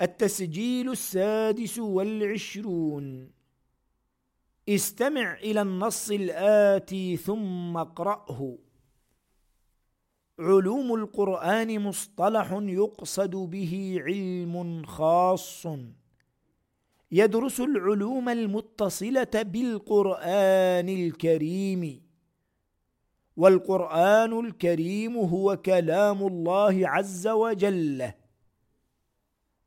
التسجيل السادس والعشرون. استمع إلى النص الآتي ثم اقرأه. علوم القرآن مصطلح يقصد به علم خاص. يدرس العلوم المتصلة بالقرآن الكريم. والقرآن الكريم هو كلام الله عز وجل.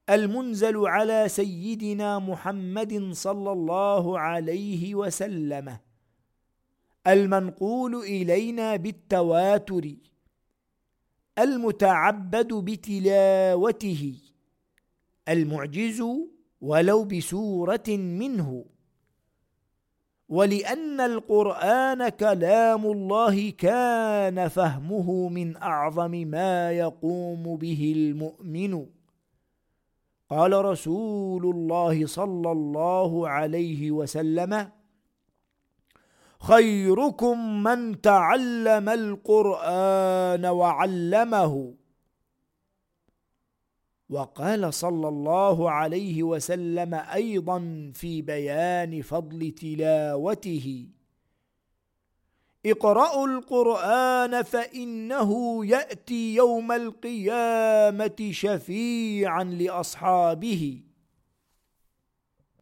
المنزل على سيدنا محمد صلى الله عليه وسلم. المنقول إلينا بالتواتر. المتعبد بتلاوته. المعجز ولو بسورة منه. ولأن القرآن كلام الله كان فهمه من أعظم ما يقوم به المؤمن. قال رسول الله صلى الله عليه وسلم خيركم من تعلم القرآن وعلمه. وقال صلى الله عليه وسلم أيضا في بيان فضل تلاوته. اقرأوا القرآن فإنه يأتي يوم القيامة شفيعا لأصحابه.